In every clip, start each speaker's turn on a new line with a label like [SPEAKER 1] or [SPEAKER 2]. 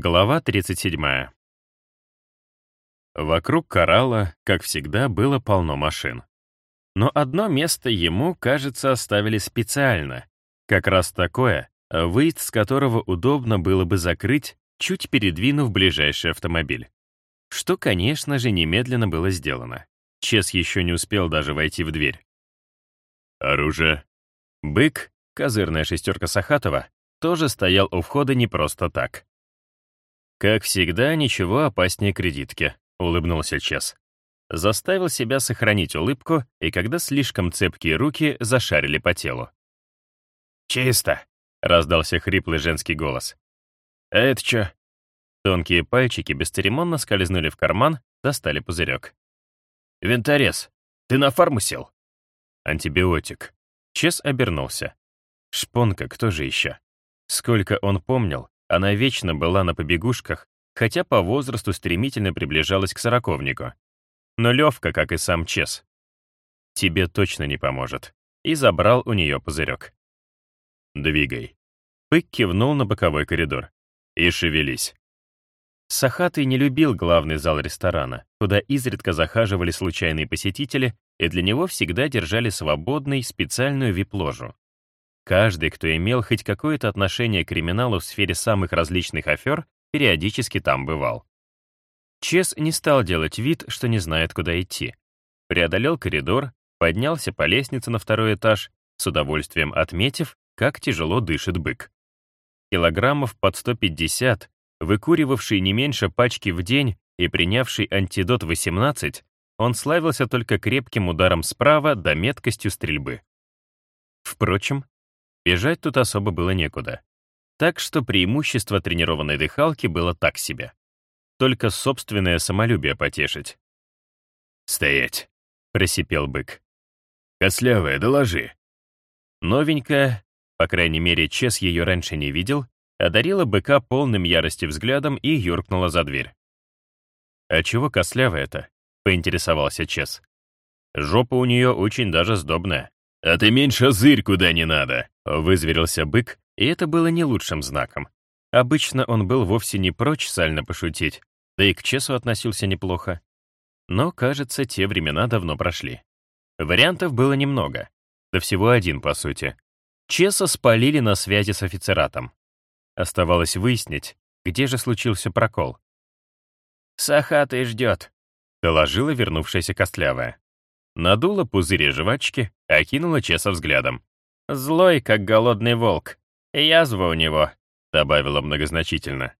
[SPEAKER 1] Глава 37. Вокруг коралла, как всегда, было полно машин. Но одно место ему, кажется, оставили специально. Как раз такое, выезд с которого удобно было бы закрыть, чуть передвинув ближайший автомобиль. Что, конечно же, немедленно было сделано. Чес еще не успел даже войти в дверь. Оружие. Бык, козырная шестерка Сахатова, тоже стоял у входа не просто так. «Как всегда, ничего опаснее кредитки», — улыбнулся Чес. Заставил себя сохранить улыбку, и когда слишком цепкие руки зашарили по телу. «Чисто», — раздался хриплый женский голос. «А это чё?» Тонкие пальчики бесцеремонно скользнули в карман, достали пузырек. «Винторез, ты на фарму сел?» «Антибиотик». Чес обернулся. Шпонка, кто же еще? Сколько он помнил, она вечно была на побегушках, хотя по возрасту стремительно приближалась к сороковнику. Но Левка, как и сам Чес, тебе точно не поможет, и забрал у нее пузырек. «Двигай». Пык кивнул на боковой коридор. «И шевелись». Сахатый не любил главный зал ресторана, куда изредка захаживали случайные посетители, и для него всегда держали свободной специальную вип-ложу. Каждый, кто имел хоть какое-то отношение к криминалу в сфере самых различных афер, периодически там бывал. Чес не стал делать вид, что не знает, куда идти. Преодолел коридор, поднялся по лестнице на второй этаж, с удовольствием отметив, как тяжело дышит бык. Килограммов под 150, выкуривавший не меньше пачки в день и принявший антидот 18, он славился только крепким ударом справа да меткостью стрельбы. Впрочем, Бежать тут особо было некуда. Так что преимущество тренированной дыхалки было так себе. Только собственное самолюбие потешить. «Стоять!» — просипел бык. «Кослявая, доложи!» Новенькая, по крайней мере, Чес ее раньше не видел, одарила быка полным ярости взглядом и юркнула за дверь. «А чего кослявая-то?» — поинтересовался Чес. «Жопа у нее очень даже сдобная». «А ты меньше зырь куда не надо!» — вызверился бык, и это было не лучшим знаком. Обычно он был вовсе не прочь сально пошутить, да и к Чесу относился неплохо. Но, кажется, те времена давно прошли. Вариантов было немного. Да всего один, по сути. Чеса спалили на связи с офицератом. Оставалось выяснить, где же случился прокол.
[SPEAKER 2] «Сахатый ждет», — доложила вернувшаяся Костлявая.
[SPEAKER 1] Надула пузыри жвачки, окинула Чеса взглядом.
[SPEAKER 2] «Злой, как голодный волк. Язва у него», —
[SPEAKER 1] добавила многозначительно.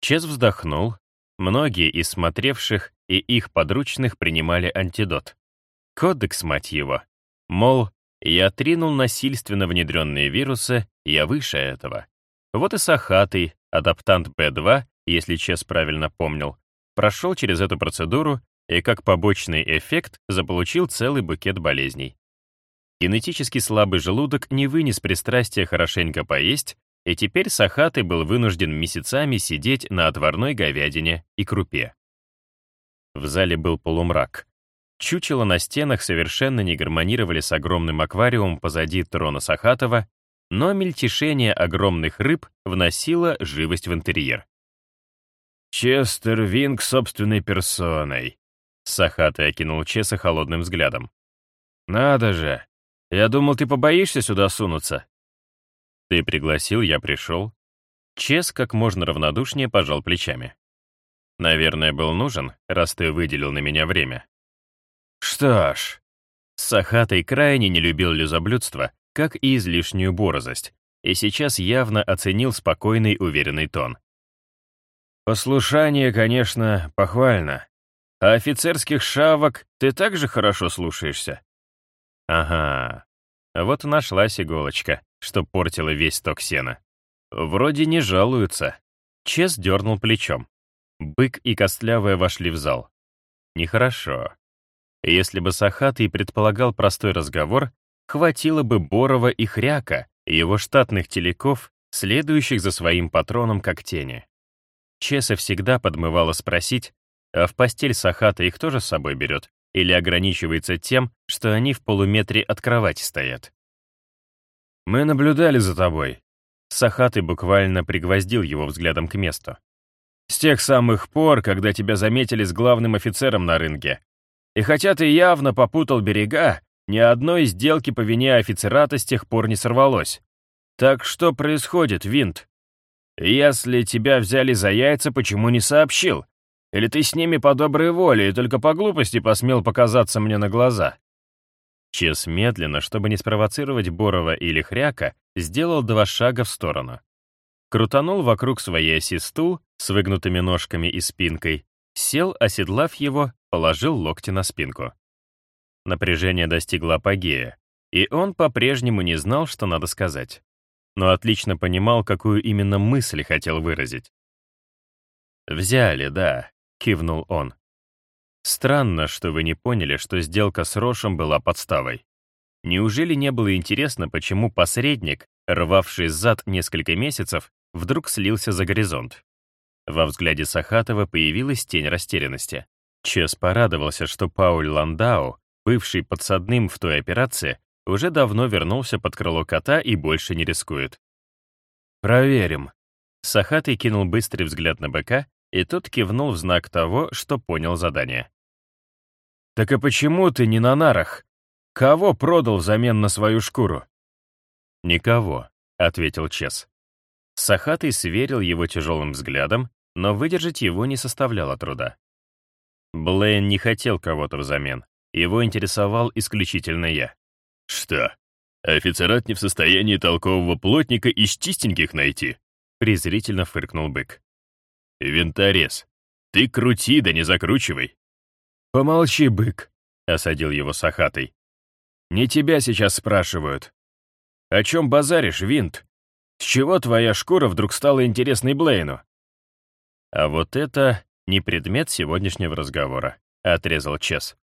[SPEAKER 1] Чес вздохнул. Многие из смотревших и их подручных принимали антидот. Кодекс, мать его. Мол, я тринул насильственно внедренные вирусы, я выше этого. Вот и Сахатый, адаптант Б2, если Чес правильно помнил, прошел через эту процедуру и как побочный эффект заполучил целый букет болезней. Генетически слабый желудок не вынес пристрастия хорошенько поесть, и теперь Сахаты был вынужден месяцами сидеть на отварной говядине и крупе. В зале был полумрак. Чучела на стенах совершенно не гармонировали с огромным аквариумом позади трона Сахатова, но мельтешение огромных рыб вносило живость в интерьер. «Честер Винг собственной персоной», Сахатый окинул Чеса холодным взглядом. «Надо же! Я думал, ты побоишься сюда сунуться». «Ты пригласил, я пришел». Чес как можно равнодушнее пожал плечами. «Наверное, был нужен, раз ты выделил на меня время». «Что ж...» Сахатый крайне не любил люзоблюдство, как и излишнюю борозость, и сейчас явно оценил спокойный, уверенный тон. «Послушание, конечно, похвально, а офицерских шавок ты также хорошо слушаешься? Ага. Вот нашлась иголочка, что портила весь ток сена. Вроде не жалуются. Чес дернул плечом. Бык и Костлявая вошли в зал. Нехорошо. Если бы Сахатый предполагал простой разговор, хватило бы Борова и Хряка, его штатных телеков, следующих за своим патроном как тени. Чеса всегда подмывало спросить, а в постель Сахата их тоже с собой берет? Или ограничивается тем, что они в полуметре от кровати стоят? «Мы наблюдали за тобой». Сахатый буквально пригвоздил его взглядом к месту. «С тех самых пор, когда тебя заметили с главным офицером на рынке. И хотя ты явно попутал берега, ни одной сделки по вине офицерата с тех пор не сорвалось. Так что происходит, Винт? Если тебя взяли за яйца, почему не сообщил? Или ты с ними по доброй воле и только по глупости посмел показаться мне на глаза?» Чес медленно, чтобы не спровоцировать Борова или Хряка, сделал два шага в сторону. Крутанул вокруг своей оси стул с выгнутыми ножками и спинкой, сел, оседлав его, положил локти на спинку. Напряжение достигло апогея, и он по-прежнему не знал, что надо сказать. Но отлично понимал, какую именно мысль хотел выразить. «Взяли, да», — кивнул он. Странно, что вы не поняли, что сделка с Рошем была подставой. Неужели не было интересно, почему посредник, рвавший зад несколько месяцев, вдруг слился за горизонт? Во взгляде Сахатова появилась тень растерянности. Чес порадовался, что Пауль Ландау, бывший подсадным в той операции, уже давно вернулся под крыло кота и больше не рискует. «Проверим». Сахатый кинул быстрый взгляд на быка, и тот кивнул в знак того, что понял задание. «Так и почему ты не на нарах? Кого продал взамен на свою шкуру?» «Никого», — ответил Чес. Сахатый сверил его тяжелым взглядом, но выдержать его не составляло труда. Блейн не хотел кого-то взамен. Его интересовал исключительно я. «Что, офицерат не в состоянии толкового плотника из чистеньких найти?» презрительно фыркнул бык. «Винторез, ты крути да не закручивай. «Помолчи, бык», — осадил его Сахатый. «Не тебя сейчас спрашивают. О чем базаришь, Винт? С чего твоя шкура вдруг стала интересной Блейну?» «А вот это не предмет сегодняшнего разговора», — отрезал Чес.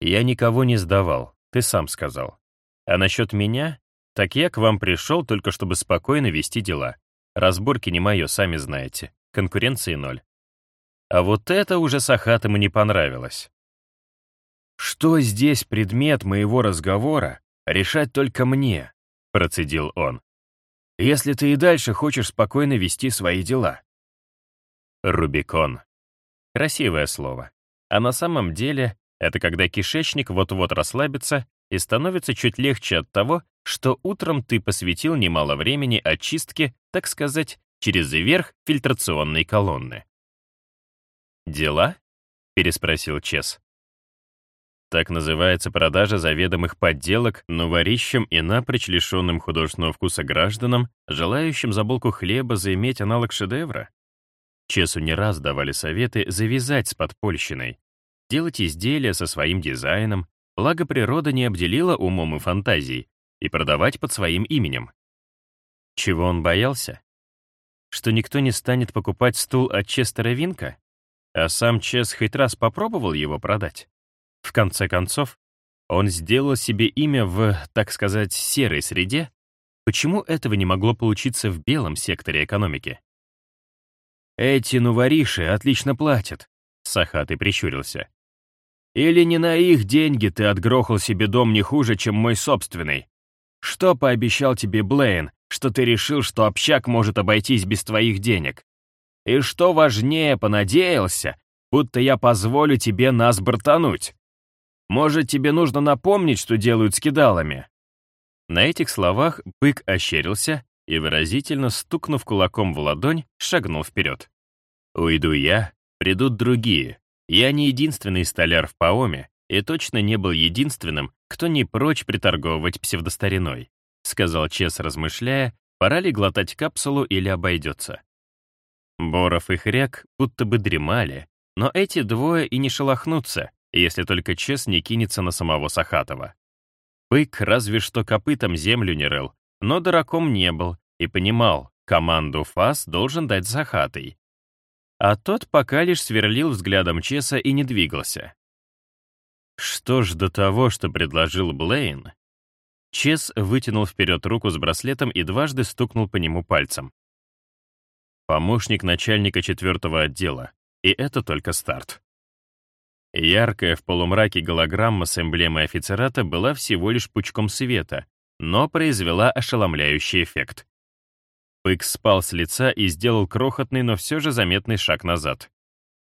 [SPEAKER 1] «Я никого не сдавал, ты сам сказал. А насчет меня? Так я к вам пришел только чтобы спокойно вести дела. Разборки не мое, сами знаете. Конкуренции ноль. А вот это уже Сахатому не понравилось. «Что здесь предмет моего разговора, решать только мне», — процедил он. «Если ты и дальше хочешь спокойно вести свои дела». Рубикон. Красивое слово. А на самом деле это когда кишечник вот-вот расслабится и становится чуть легче от того, что утром ты посвятил немало времени очистке, так сказать, через верх фильтрационной колонны. «Дела?» — переспросил Чес. Так называется продажа заведомых подделок новорищем и напрочь лишенным художественного вкуса гражданам, желающим за булку хлеба заиметь аналог шедевра. Чесу не раз давали советы завязать с подпольщиной, делать изделия со своим дизайном, благо природа не обделила умом и фантазией, и продавать под своим именем. Чего он боялся? Что никто не станет покупать стул от Честера Винка? А сам Чес хоть раз попробовал его продать? В конце концов, он сделал себе имя в, так сказать, серой среде. Почему этого не могло получиться в белом секторе экономики? «Эти нувориши отлично платят», — Сахатый прищурился. «Или не на их деньги ты отгрохал себе дом не хуже, чем мой собственный? Что пообещал тебе Блейн, что ты решил, что общак может обойтись без твоих денег? И что важнее, понадеялся, будто я позволю тебе нас бортануть?» Может, тебе нужно напомнить, что делают с кидалами?» На этих словах бык ощерился и, выразительно стукнув кулаком в ладонь, шагнул вперед. «Уйду я, придут другие. Я не единственный столяр в Паоме и точно не был единственным, кто не прочь приторговывать псевдостариной», сказал Чес, размышляя, пора ли глотать капсулу или обойдется. Боров и Хряк будто бы дремали, но эти двое и не шелохнутся, если только Чес не кинется на самого Сахатова. Бык разве что копытом землю не рыл, но дураком не был и понимал, команду ФАС должен дать Сахатый. А тот пока лишь сверлил взглядом Чеса и не двигался. Что ж до того, что предложил Блейн? Чес вытянул вперед руку с браслетом и дважды стукнул по нему пальцем. Помощник начальника четвертого отдела, и это только старт. Яркая в полумраке голограмма с эмблемой офицерата была всего лишь пучком света, но произвела ошеломляющий эффект. Пык спал с лица и сделал крохотный, но все же заметный шаг назад.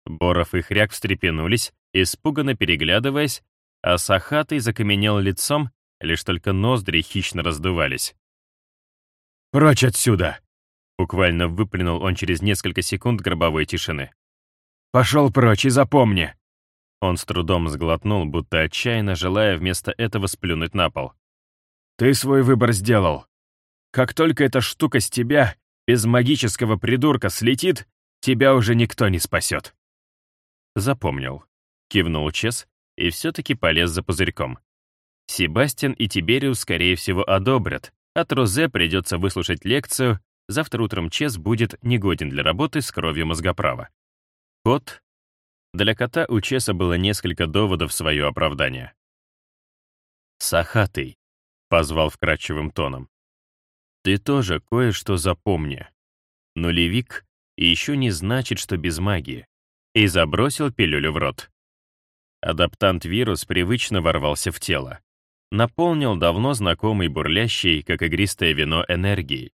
[SPEAKER 1] Боров и Хряк встрепенулись, испуганно переглядываясь, а Сахатый закаменел лицом, лишь только ноздри хищно раздувались. «Прочь отсюда!» — буквально выплюнул он через несколько секунд гробовой тишины. «Пошел прочь и запомни!» Он с трудом сглотнул, будто отчаянно желая вместо этого сплюнуть на пол. «Ты свой выбор сделал. Как только эта штука с тебя, без магического придурка, слетит, тебя уже никто не спасет». «Запомнил», — кивнул Чес и все-таки полез за пузырьком. Себастьян и Тибериус, скорее всего, одобрят, а Трозе придется выслушать лекцию, завтра утром Чес будет негоден для работы с кровью мозгоправа. Кот? Для кота у Чеса было несколько доводов в свое оправдание. «Сахатый», — позвал вкрадчивым тоном. «Ты тоже кое-что запомни. Нулевик еще не значит, что без магии». И забросил пилюлю в рот. Адаптант-вирус привычно ворвался в тело наполнил давно знакомый бурлящий, как игристое вино, энергией.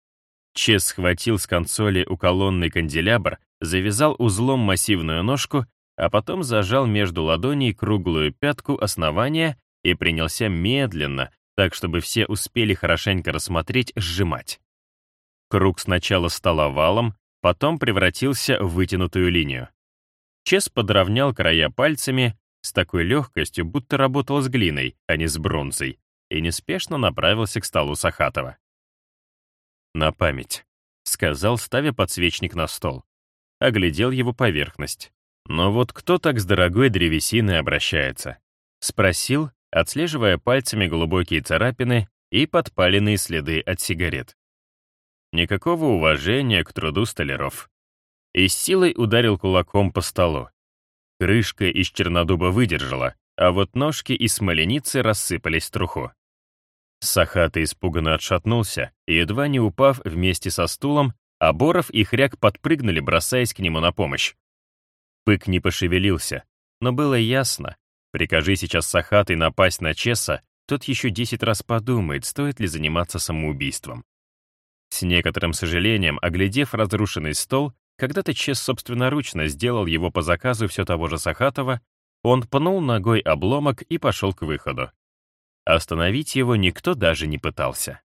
[SPEAKER 1] Чес схватил с консоли у колонны канделябр, завязал узлом массивную ножку, а потом зажал между ладоней круглую пятку основания и принялся медленно, так чтобы все успели хорошенько рассмотреть, сжимать. Круг сначала стал овалом, потом превратился в вытянутую линию. Чес подровнял края пальцами, с такой легкостью, будто работал с глиной, а не с бронзой, и неспешно направился к столу Сахатова. «На память», — сказал, ставя подсвечник на стол. Оглядел его поверхность. «Но вот кто так с дорогой древесиной обращается?» Спросил, отслеживая пальцами глубокие царапины и подпаленные следы от сигарет. Никакого уважения к труду столяров. И с силой ударил кулаком по столу. Крышка из чернодуба выдержала, а вот ножки из смоленицы рассыпались в труху. Сахата испуганно отшатнулся, едва не упав вместе со стулом, а Боров и Хряк подпрыгнули, бросаясь к нему на помощь. Пык не пошевелился, но было ясно. Прикажи сейчас Сахатой напасть на Чеса, тот еще десять раз подумает, стоит ли заниматься самоубийством. С некоторым сожалением, оглядев разрушенный стол, когда-то Чес собственноручно сделал его по заказу все того же Сахатова, он пнул ногой обломок и пошел к выходу. Остановить его никто даже не пытался.